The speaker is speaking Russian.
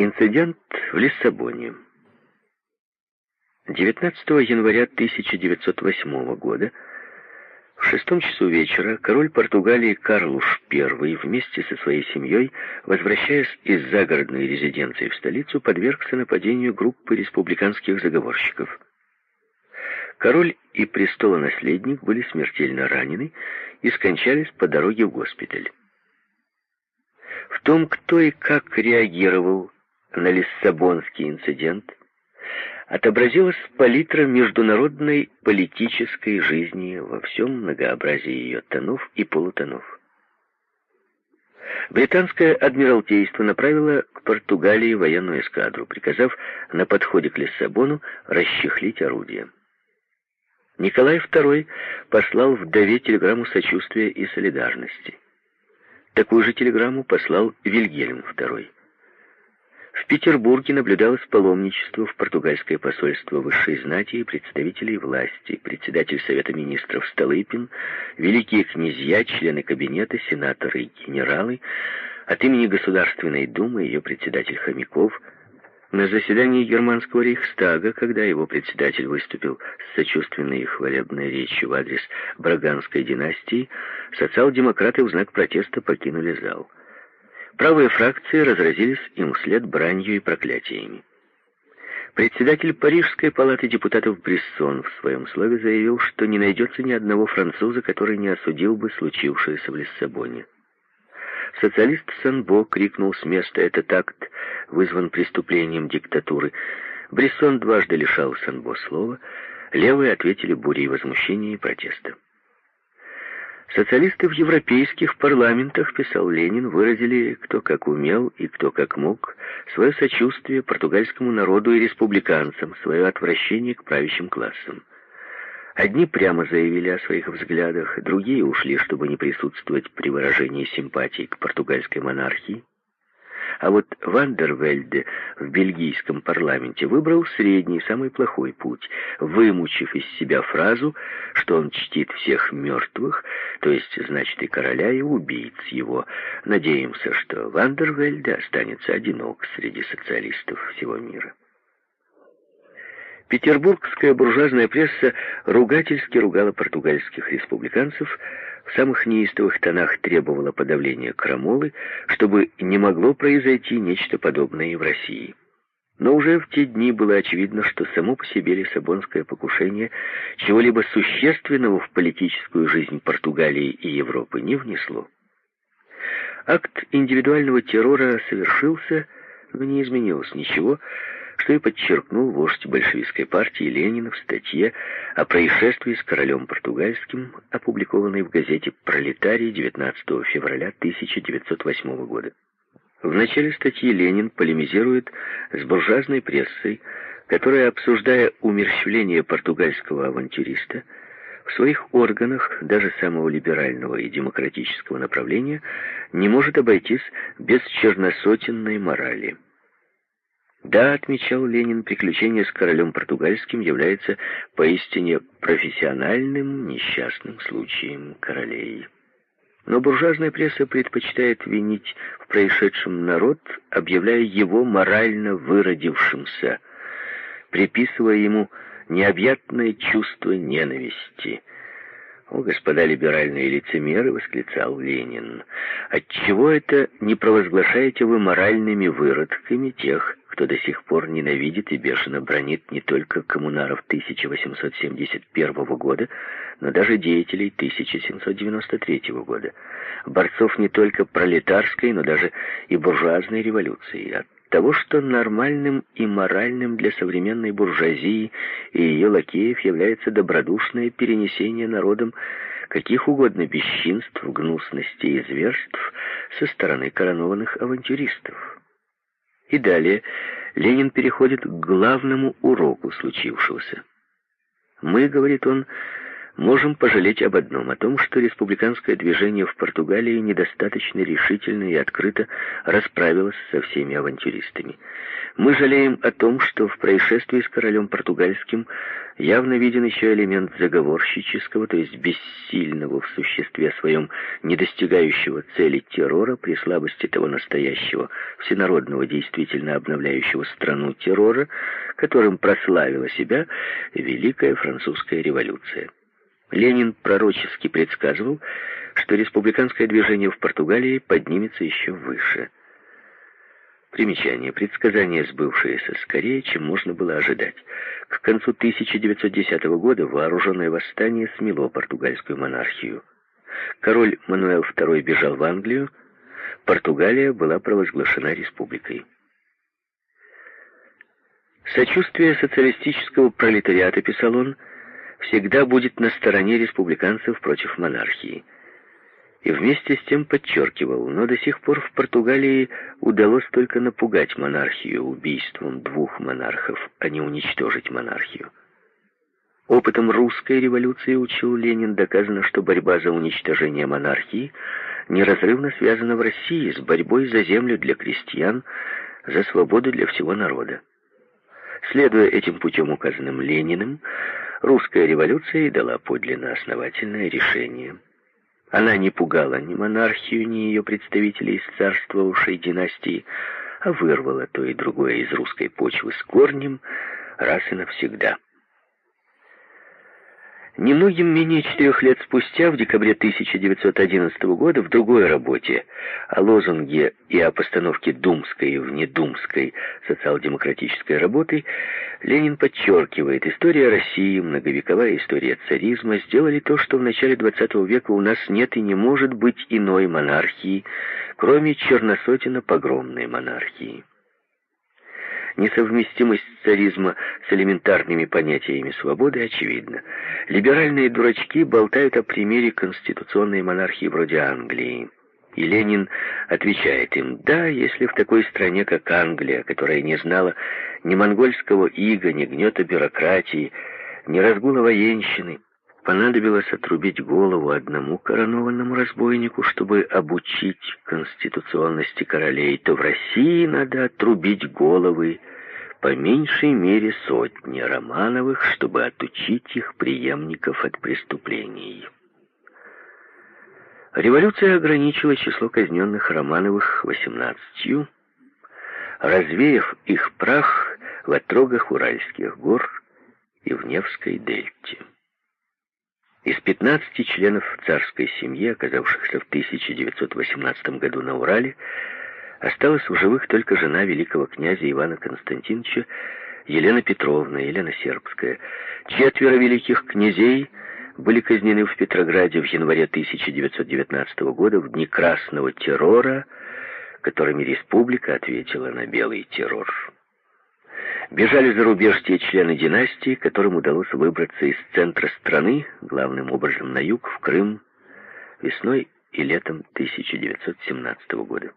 Инцидент в Лиссабоне. 19 января 1908 года в шестом часу вечера король Португалии Карлуш I вместе со своей семьей, возвращаясь из загородной резиденции в столицу, подвергся нападению группы республиканских заговорщиков. Король и престолонаследник были смертельно ранены и скончались по дороге в госпиталь. В том, кто и как реагировал на Лиссабонский инцидент отобразилась палитра международной политической жизни во всем многообразии ее тонов и полутонов. Британское адмиралтейство направило к Португалии военную эскадру, приказав на подходе к Лиссабону расчехлить орудия. Николай II послал вдове телеграмму сочувствия и солидарности. Такую же телеграмму послал Вильгельм II. В Петербурге наблюдалось паломничество в португальское посольство высшей знати и представителей власти, председатель Совета Министров Столыпин, великие князья, члены кабинета, сенаторы и генералы, от имени Государственной Думы ее председатель Хомяков – на заседании германского рейхстага, когда его председатель выступил с сочувственной и хвалебной речью в адрес Браганской династии, социал-демократы в знак протеста покинули зал. Правые фракции разразились им вслед бранью и проклятиями. Председатель Парижской палаты депутатов Брессон в своем слове заявил, что не найдется ни одного француза, который не осудил бы случившееся в Лиссабоне. Социалист Санбо крикнул с места «Этот акт вызван преступлением диктатуры». Брессон дважды лишал Санбо слова, левые ответили бурей возмущения и протеста. Социалисты в европейских парламентах, писал Ленин, выразили, кто как умел и кто как мог, свое сочувствие португальскому народу и республиканцам, свое отвращение к правящим классам. Одни прямо заявили о своих взглядах, другие ушли, чтобы не присутствовать при выражении симпатии к португальской монархии. А вот Вандервельде в бельгийском парламенте выбрал средний, самый плохой путь, вымучив из себя фразу, что он чтит всех мертвых, то есть, значит, и короля, и убийц его. Надеемся, что Вандервельде останется одинок среди социалистов всего мира. Петербургская буржуазная пресса ругательски ругала португальских республиканцев, в самых неистовых тонах требовала подавления крамолы, чтобы не могло произойти нечто подобное и в России. Но уже в те дни было очевидно, что само по себе Лиссабонское покушение чего-либо существенного в политическую жизнь Португалии и Европы не внесло. Акт индивидуального террора совершился, но не изменилось ничего, что и подчеркнул вождь большевистской партии Ленин в статье о происшествии с королем португальским, опубликованной в газете «Пролетарий» 19 февраля 1908 года. В начале статьи Ленин полемизирует с буржуазной прессой, которая, обсуждая умерщвление португальского авантюриста, в своих органах, даже самого либерального и демократического направления, не может обойтись без черносотенной морали. Да, отмечал Ленин, приключение с королем португальским является поистине профессиональным несчастным случаем королей. Но буржуазная пресса предпочитает винить в происшедшем народ, объявляя его морально выродившимся, приписывая ему необъятное чувство ненависти. «О, господа либеральные лицемеры!» — восклицал Ленин. «Отчего это не провозглашаете вы моральными выродками тех, кто до сих пор ненавидит и бешено бронит не только коммунаров 1871 года, но даже деятелей 1793 года, борцов не только пролетарской, но даже и буржуазной революции, от того, что нормальным и моральным для современной буржуазии и ее лакеев является добродушное перенесение народом каких угодно бесчинств, гнусностей и зверств со стороны коронованных авантюристов. И далее Ленин переходит к главному уроку случившегося. Мы, говорит он, можем пожалеть об одном, о том, что республиканское движение в Португалии недостаточно решительно и открыто расправилось со всеми авантюристами. Мы жалеем о том, что в происшествии с королем португальским явно виден еще элемент заговорщического, то есть бессильного в существе своем, не достигающего цели террора при слабости того настоящего, всенародного, действительно обновляющего страну террора, которым прославила себя Великая Французская революция. Ленин пророчески предсказывал, что республиканское движение в Португалии поднимется еще выше. Примечание. Предсказание сбывшееся скорее, чем можно было ожидать. К концу 1910 года вооруженное восстание смело португальскую монархию. Король Мануэл II бежал в Англию, Португалия была провозглашена республикой. Сочувствие социалистического пролетариата, писал он, всегда будет на стороне республиканцев против монархии. И вместе с тем подчеркивал, но до сих пор в Португалии удалось только напугать монархию убийством двух монархов, а не уничтожить монархию. Опытом русской революции, учил Ленин, доказано, что борьба за уничтожение монархии неразрывно связана в России с борьбой за землю для крестьян, за свободу для всего народа. Следуя этим путем, указанным Лениным, русская революция и дала подлинно основательное решение. Она не пугала ни монархию, ни ее представителей из царствовавшей династии, а вырвала то и другое из русской почвы с корнем раз и навсегда. Немногим менее четырех лет спустя, в декабре 1911 года, в другой работе о лозунге и о постановке думской и внедумской социал-демократической работы, Ленин подчеркивает, история России, многовековая история царизма сделали то, что в начале XX века у нас нет и не может быть иной монархии, кроме черносотенно-погромной монархии. Несовместимость царизма с элементарными понятиями свободы очевидна. Либеральные дурачки болтают о примере конституционной монархии вроде Англии. И Ленин отвечает им, да, если в такой стране, как Англия, которая не знала ни монгольского ига, ни гнета бюрократии, ни разгула военщины, понадобилось отрубить голову одному коронованному разбойнику, чтобы обучить конституционности королей, то в России надо отрубить головы по меньшей мере сотни Романовых, чтобы отучить их преемников от преступлений. Революция ограничила число казненных Романовых восемнадцатью, развеяв их прах в отрогах Уральских гор и в Невской дельте. Из 15 членов царской семьи, оказавшихся в 1918 году на Урале, осталась в живых только жена великого князя Ивана Константиновича Елена Петровна, Елена Сербская. Четверо великих князей были казнены в Петрограде в январе 1919 года в дни красного террора, которыми республика ответила на белый террор. Бежали за рубеж те члены династии, которым удалось выбраться из центра страны, главным образом на юг, в Крым, весной и летом 1917 года.